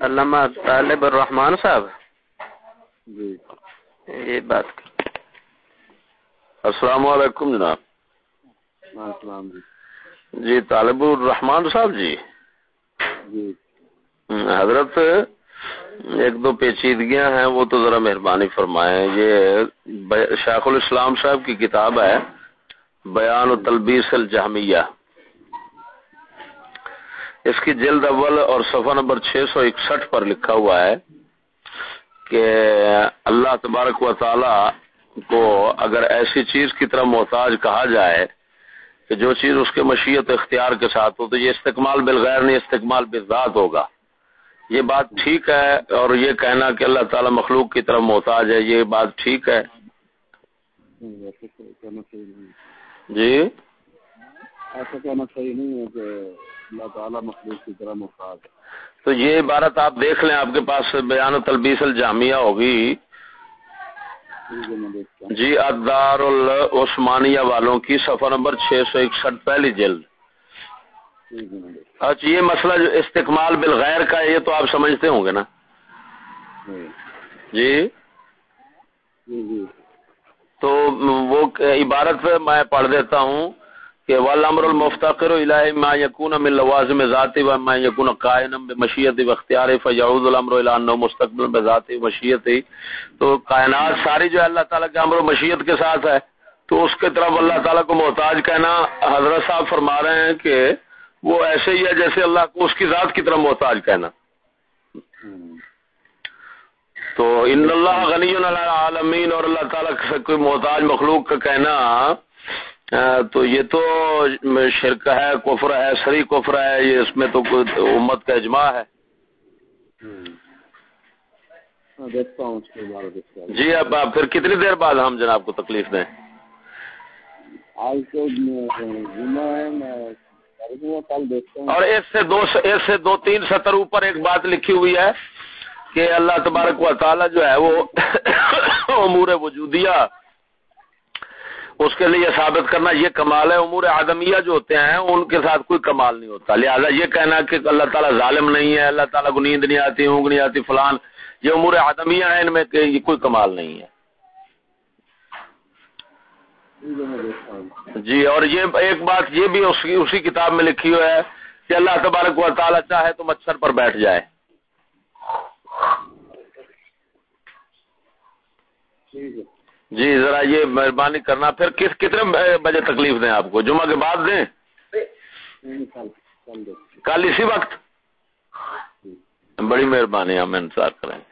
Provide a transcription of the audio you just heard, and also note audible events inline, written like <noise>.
علامہ طالب الرحمان صاحب۔ جی۔ یہ بات۔ السلام علیکم جناب۔ السلام۔ جی جی طالب الرحمان صاحب جی۔ جی۔ حضرت ایک دو پیچیدگیاں ہیں وہ تو ذرا مہربانی فرمائیں۔ یہ شیخ الاسلام صاحب کی کتاب ہے بیان و تلبیس الجہمیہ۔ اس کی جلد اول اور صفحہ نمبر چھ سو اکسٹھ پر لکھا ہوا ہے کہ اللہ تبارک و تعالی کو اگر ایسی چیز کی طرح محتاج کہا جائے کہ جو چیز اس کے مشیت اختیار کے ساتھ ہو تو یہ استقمال بالغیر نہیں استقمال بالذات ہوگا۔ یہ بات ٹھیک ہے اور یہ کہنا کہ اللہ تعالی مخلوق کی طرف محتاج ہے یہ بات ٹھیک ہے۔ جی؟ ایسا کہنا صحیح نہیں ہے کہ اللہ تعالیٰ مخلوق کی طرح تو یہ عبارت آپ دیکھ لیں آپ کے پاس بیان تلبیس الجامعہ ہوگی۔ جی ادار العثمانیہ والوں کی صفحہ نمبر چھ سو اکسٹھ پہلی جلد۔ اچھا یہ مسئلہ جو استقمال بالغیر کا ہے یہ تو آپ سمجھتے ہوں گے نا؟ ہوں جی۔ جی جی۔ تو وہ عبارت میں پڑھ دیتا ہوں۔ کہ والامر المفتقر الی ما یکون من لوازم ذاتی و ما یکون قائما بمشیت و اختیار فیعود الامر الی انه مستقبل بذاتی و مشیت. تو کائنات ساری جو اللہ تعالی کے امر و مشیت کے ساتھ ہے، تو اس کے طرف اللہ تعالی کو محتاج کہنا حضرت صاحب فرما رہے ہیں کہ وہ ایسے ہی ہے جیسے اللہ کو اس کی ذات کی طرف محتاج کہنا۔ تو ان اللہ غنی العالمین اور اللہ تعالیٰ سے کوئی محتاج مخلوق کا کہنا تو یہ تو شرک ہے کفر ہے سری کفر ہے یہ اس میں تو امت کا اجماع ہے۔ ہاں جی اب آپ پھر کتنی دیر بعد ہم جناب کو تکلیف دیں؟ آج تو جمعہ ہے میں کروں گا کل دیکھتا ہوں۔ اور اس سے دو اس سے دو تین سطر اوپر ایک بات لکھی ہوئی ہے کہ اللہ تبارک و تعالی جو ہے وہ <coughs> امور وجودیہ اس کے لیے ثابت کرنا یہ کمال ہے، امور آدمیہ جو ہوتے ہیں، ان کے ساتھ کوئی کمال نہیں ہوتا۔ لہذا یہ کہنا کہ اللہ تعالیٰ ظالم نہیں ہے، اللہ تعالیٰ کو نیند نہیں آتی اونگ نہیں آتی، فلان۔ یہ امور آدمیہ ہیں، ان میں کہ یہ کوئی کمال نہیں ہے۔ جی اور یہ ایک بات یہ بھی اسی اسی کتاب میں لکھی ہوئی ہے کہ اللہ تبارک و تعالیٰ چاہے تو مچھر پر بیٹھ جائے۔ ٹھیک ہے۔ جی ذرا یہ مہربانی کرنا۔ پھر کس کتنے بجے تکلیف دیں آپ کو؟ جمعہ کے بعد دیں؟ کل۔ اسی وقت؟ بڑی مہربانی ہم انتظار کریں۔